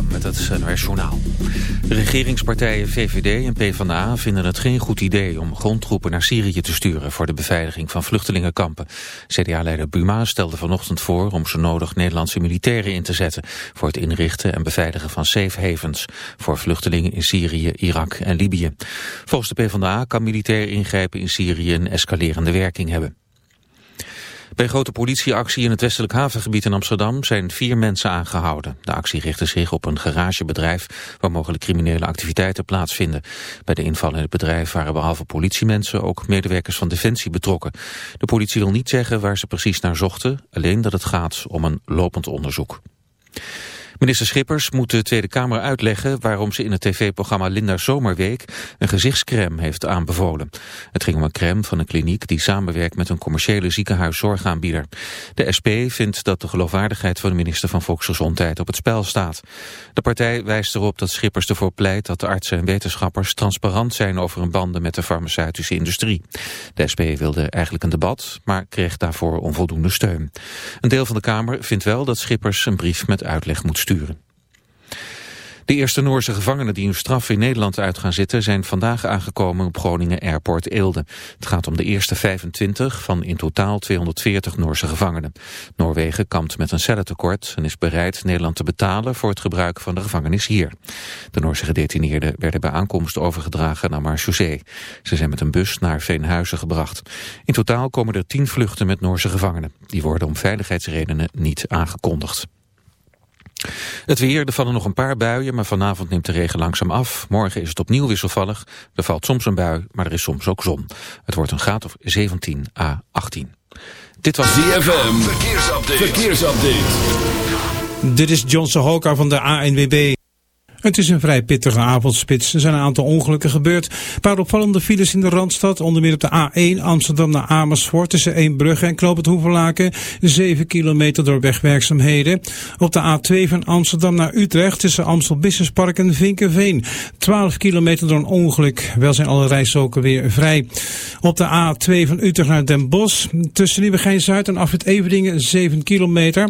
Met het NOS Journaal. De regeringspartijen VVD en PvdA vinden het geen goed idee om grondtroepen naar Syrië te sturen voor de beveiliging van vluchtelingenkampen. CDA-leider Buma stelde vanochtend voor om zo nodig Nederlandse militairen in te zetten voor het inrichten en beveiligen van safe havens voor vluchtelingen in Syrië, Irak en Libië. Volgens de PvdA kan militair ingrijpen in Syrië een escalerende werking hebben. Bij grote politieactie in het westelijk havengebied in Amsterdam zijn vier mensen aangehouden. De actie richtte zich op een garagebedrijf waar mogelijk criminele activiteiten plaatsvinden. Bij de inval in het bedrijf waren behalve politiemensen ook medewerkers van Defensie betrokken. De politie wil niet zeggen waar ze precies naar zochten, alleen dat het gaat om een lopend onderzoek. Minister Schippers moet de Tweede Kamer uitleggen waarom ze in het tv-programma Linda Zomerweek een gezichtscreme heeft aanbevolen. Het ging om een crème van een kliniek die samenwerkt met een commerciële ziekenhuiszorgaanbieder. De SP vindt dat de geloofwaardigheid van de minister van Volksgezondheid op het spel staat. De partij wijst erop dat Schippers ervoor pleit dat de artsen en wetenschappers transparant zijn over hun banden met de farmaceutische industrie. De SP wilde eigenlijk een debat, maar kreeg daarvoor onvoldoende steun. Een deel van de Kamer vindt wel dat Schippers een brief met uitleg moet sturen. De eerste Noorse gevangenen die hun straf in Nederland uit gaan zitten... zijn vandaag aangekomen op Groningen Airport Eelde. Het gaat om de eerste 25 van in totaal 240 Noorse gevangenen. Noorwegen kampt met een cellentekort en is bereid Nederland te betalen... voor het gebruik van de gevangenis hier. De Noorse gedetineerden werden bij aankomst overgedragen naar Marseillais. Ze zijn met een bus naar Veenhuizen gebracht. In totaal komen er 10 vluchten met Noorse gevangenen. Die worden om veiligheidsredenen niet aangekondigd. Het weer, er vallen nog een paar buien, maar vanavond neemt de regen langzaam af. Morgen is het opnieuw wisselvallig. Er valt soms een bui, maar er is soms ook zon. Het wordt een graad of 17 à 18. Dit was ZFM, verkeersupdate. verkeersupdate. Dit is John Sohoka van de ANWB. Het is een vrij pittige avondspits. Er zijn een aantal ongelukken gebeurd. Een paar opvallende files in de Randstad. Onder meer op de A1 Amsterdam naar Amersfoort tussen Eembrugge en Knoop het Hoevenlaken. 7 kilometer door wegwerkzaamheden. Op de A2 van Amsterdam naar Utrecht tussen Amstel Business Park en Vinkenveen. 12 kilometer door een ongeluk. Wel zijn alle rijstroken weer vrij. Op de A2 van Utrecht naar Den Bosch tussen Nieuwegein-Zuid en Afrit Everdingen 7 kilometer.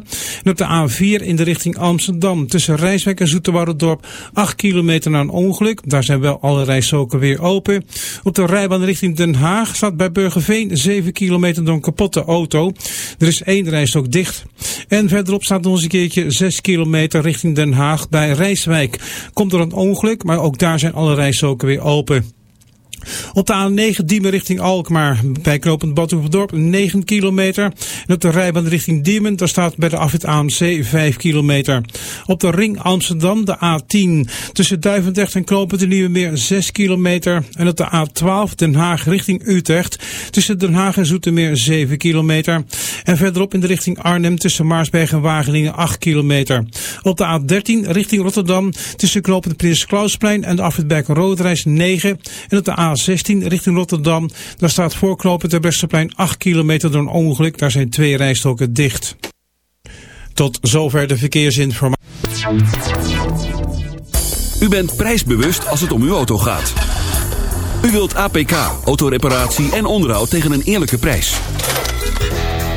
En op de A4 in de richting Amsterdam tussen Rijswijk en Zoeterwoudendorp 8 kilometer na een ongeluk. Daar zijn wel alle rijstroken weer open. Op de rijbaan richting Den Haag staat bij Burgerveen 7 kilometer door een kapotte auto. Er is één rijstrook dicht. En verderop staat eens een keertje 6 kilometer richting Den Haag bij Rijswijk. Komt er een ongeluk, maar ook daar zijn alle rijstroken weer open. Op de A9 Diemen richting Alkmaar bij knooppunt Badhoevedorp 9 kilometer. En op de rijbaan richting Diemen, daar staat bij de afwit AMC 5 kilometer. Op de ring Amsterdam de A10 tussen Duivendrecht en knooppunt de Nieuwe Meer 6 kilometer. En op de A12 Den Haag richting Utrecht tussen Den Haag en Zoetermeer 7 kilometer. En verderop in de richting Arnhem tussen Maarsberg en Wageningen 8 kilometer. Op de A13 richting Rotterdam tussen knooppunt Prins Klausplein en de afwit Roodreis 9. En op de A A16 richting Rotterdam. Daar staat voorknopen ter Westerplein 8 kilometer door een ongeluk. Daar zijn twee rijstroken dicht. Tot zover de verkeersinformatie. U bent prijsbewust als het om uw auto gaat. U wilt APK, autoreparatie en onderhoud tegen een eerlijke prijs.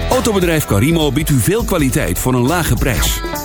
Autobedrijf Carimo biedt u veel kwaliteit voor een lage prijs.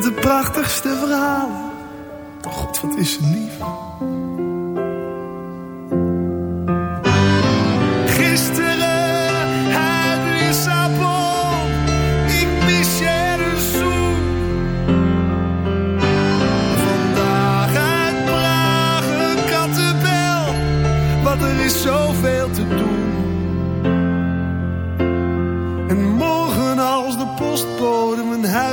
De prachtigste verhalen. God, wat is ze lief. Gisteren uit Lissabon. Ik mis je zoen. Vandaag uit Praag een kattenbel. Want er is zoveel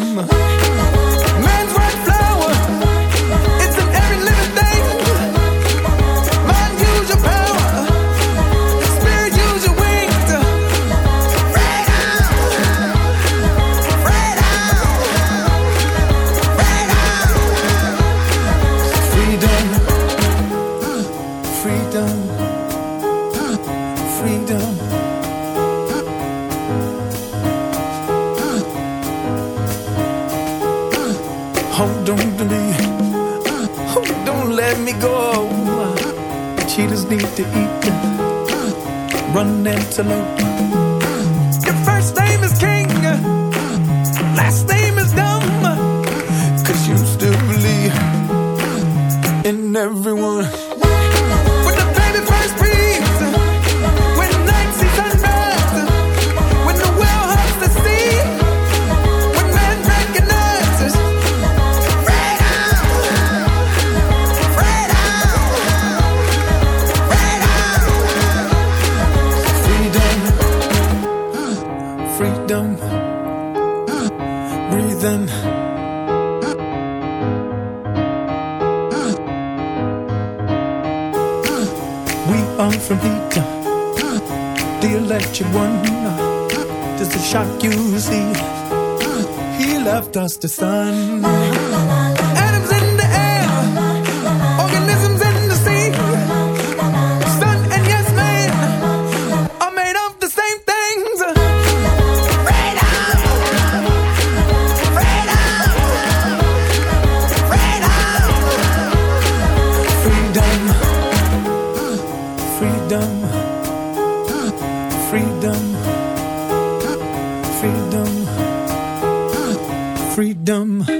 We're Hold on to oh, don't let me go. Uh, cheetahs need to eat, uh, run antelope. wretched one. Does it shock you see? He left us the sun. Atoms in the air, organisms in the sea. Sun and yes, man are made of the same things. Freedom, freedom, freedom, freedom. freedom freedom, freedom, freedom.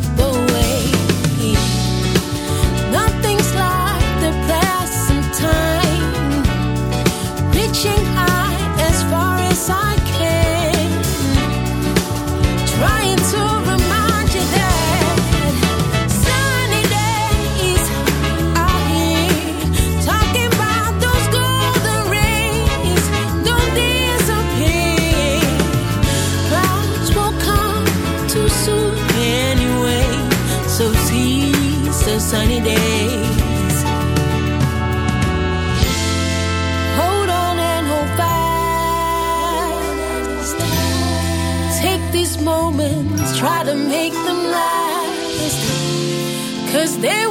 make them last. Cause they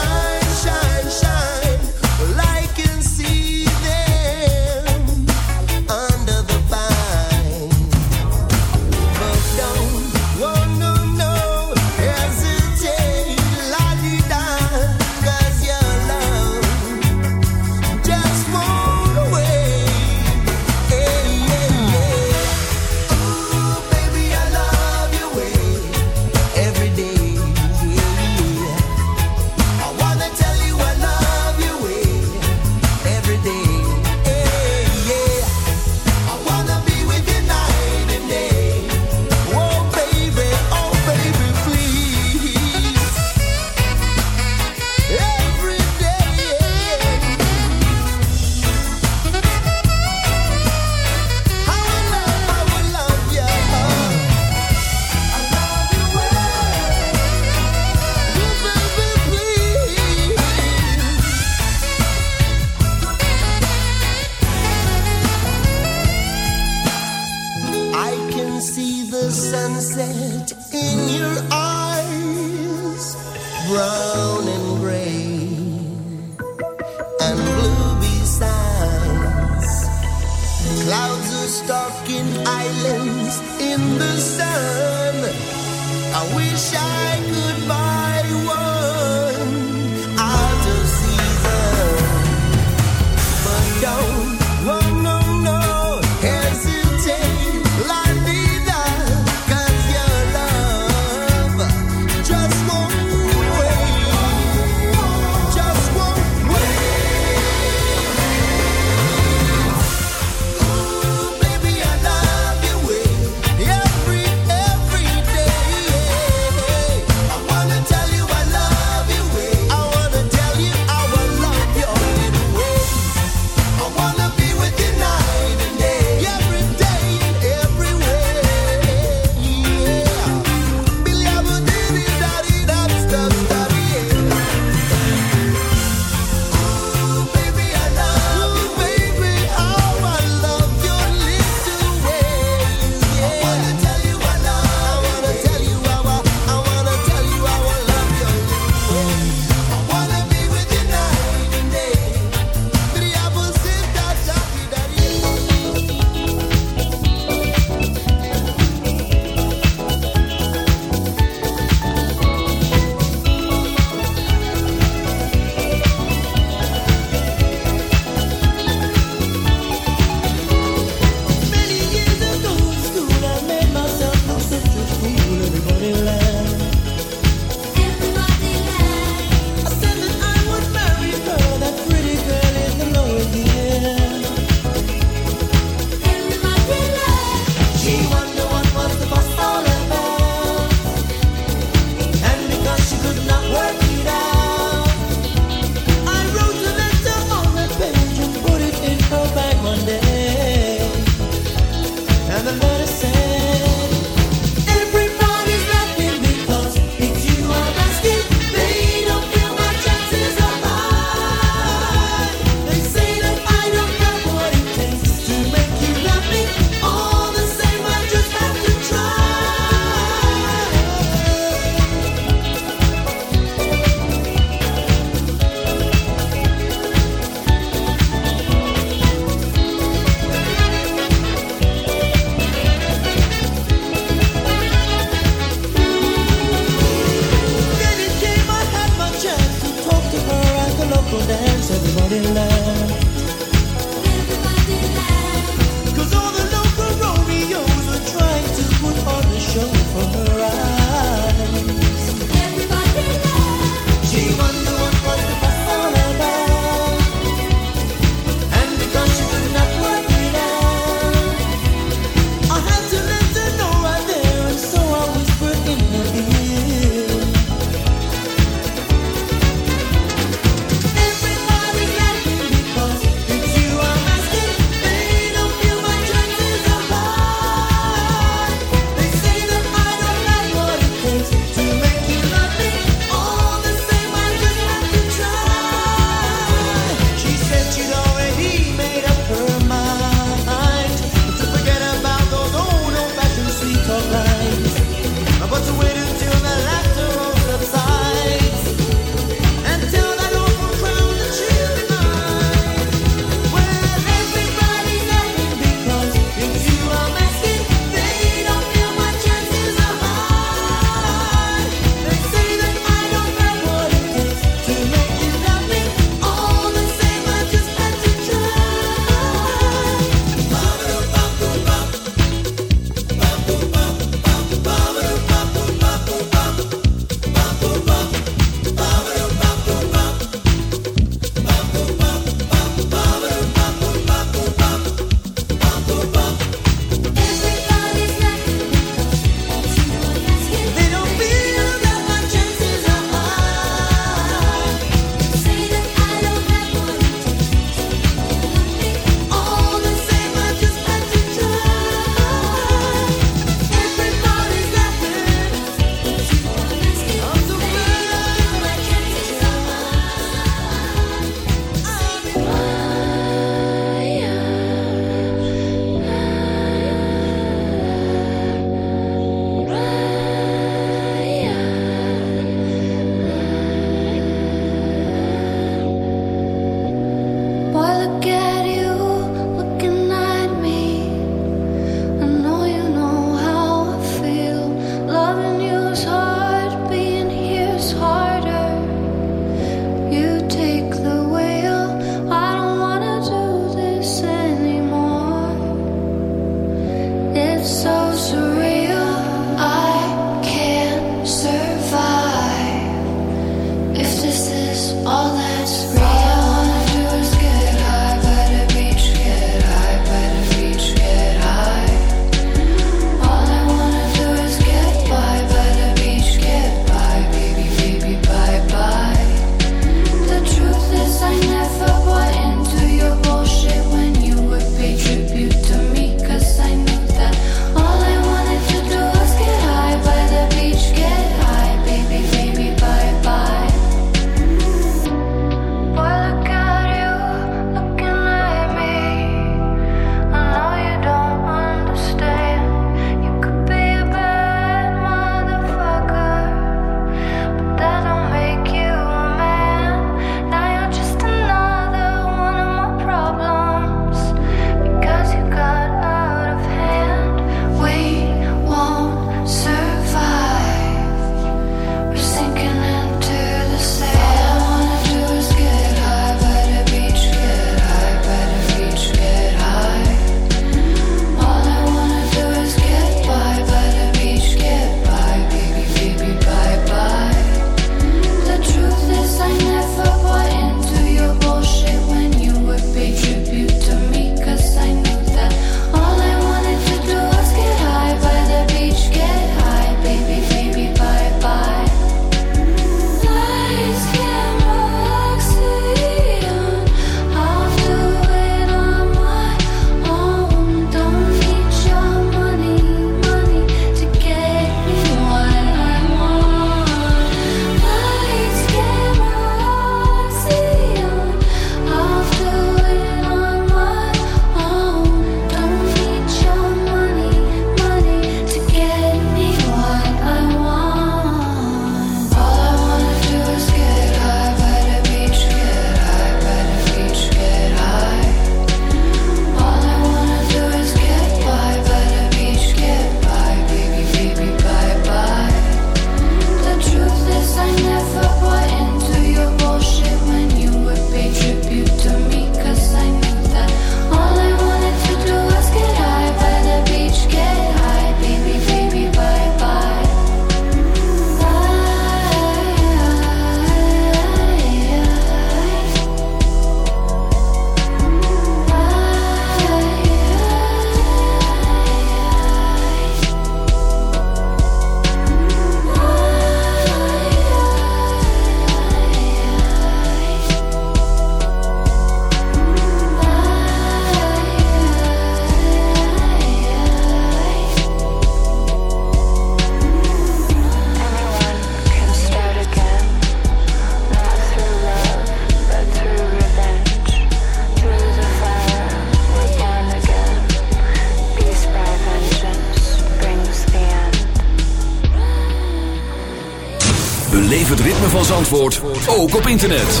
Ook op internet.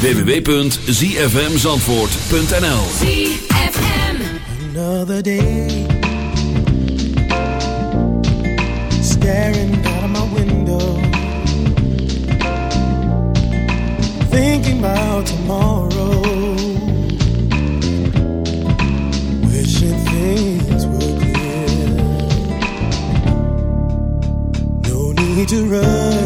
www.zfmzandvoort.nl Another day. Staring out of my window. Thinking about tomorrow. Wishing things were clear. No need to rush.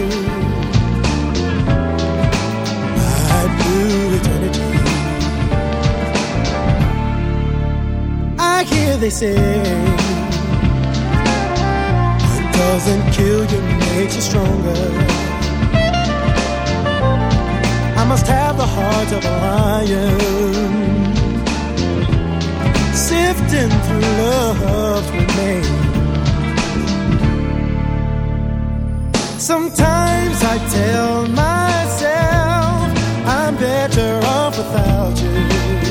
They say what doesn't kill you makes you stronger. I must have the heart of a lion, sifting through love remain. Sometimes I tell myself I'm better off without you.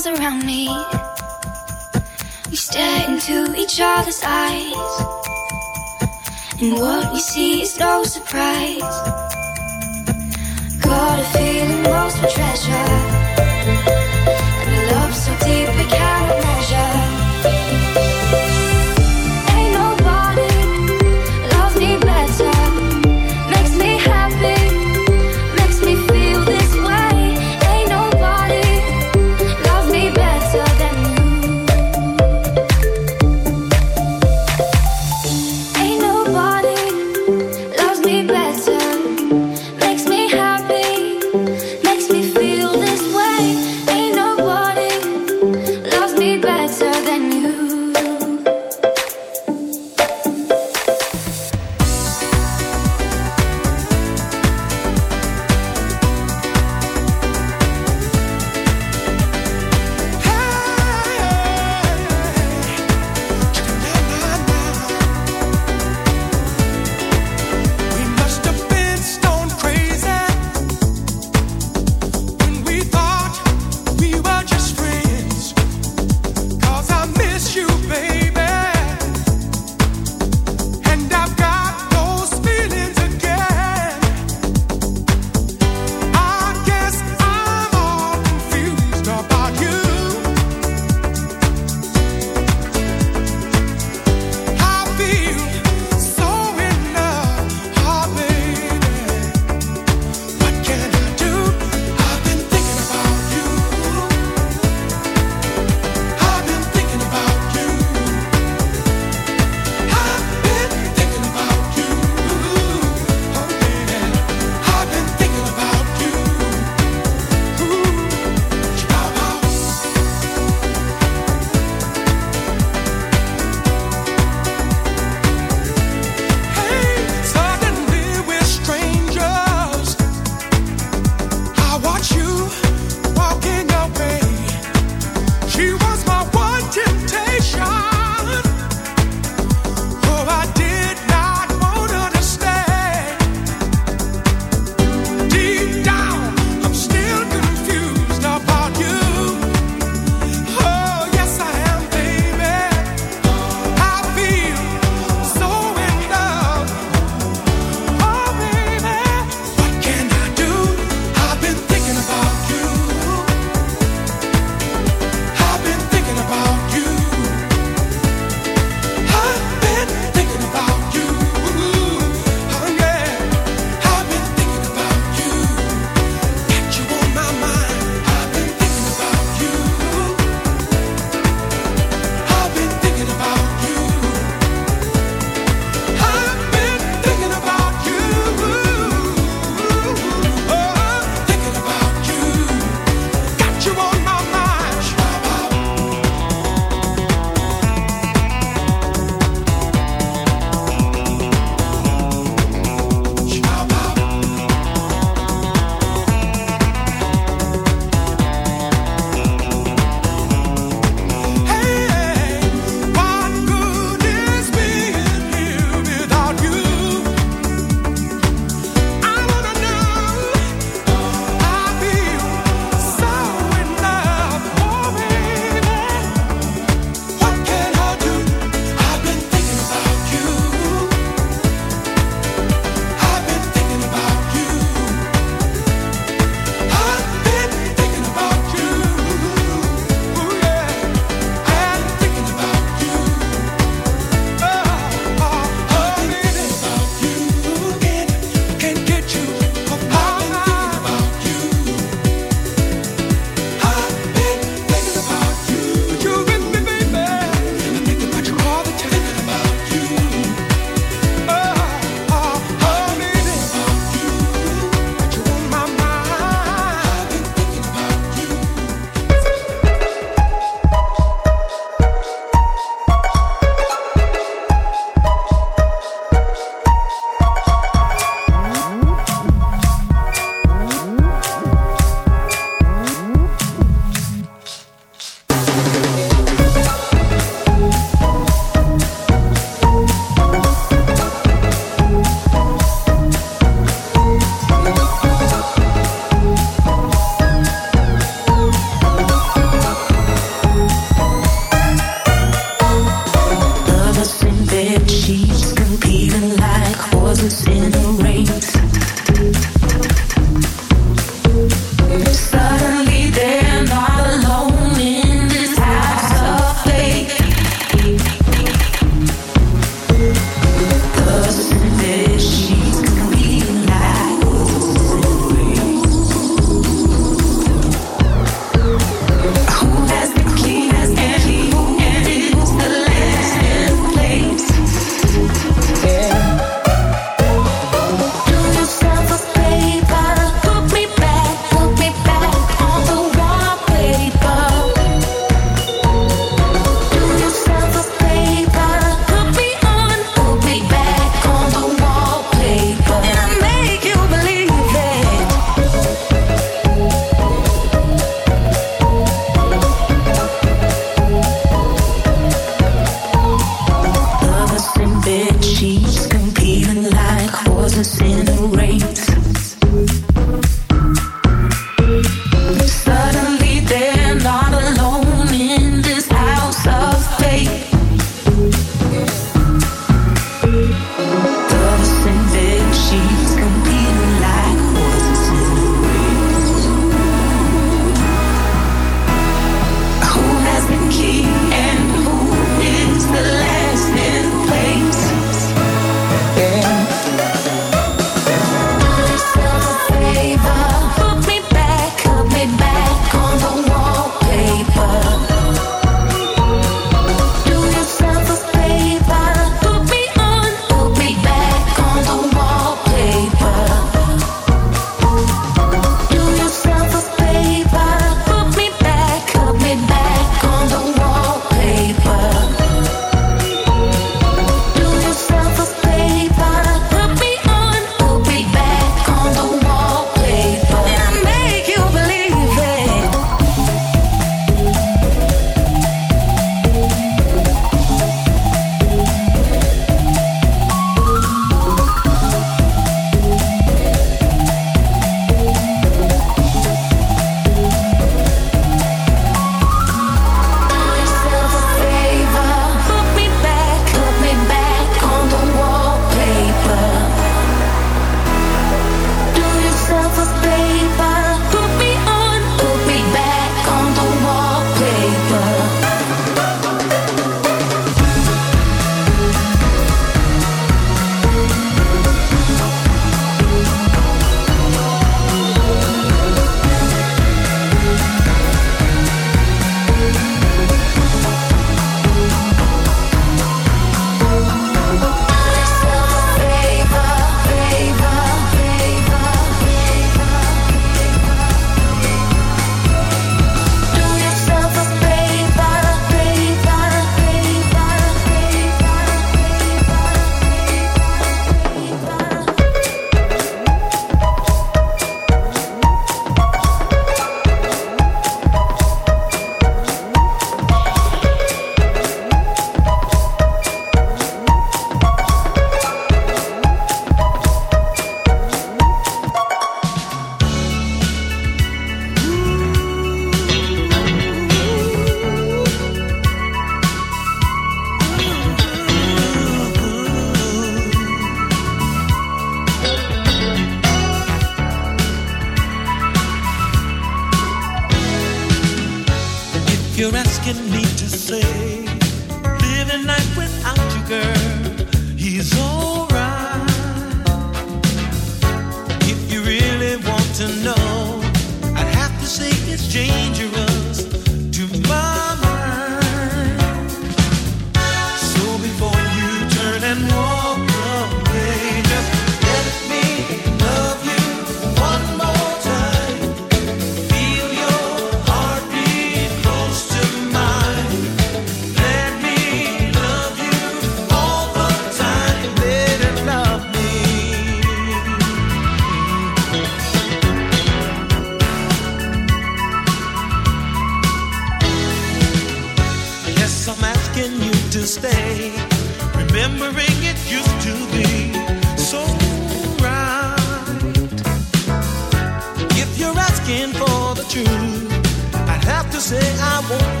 say I won't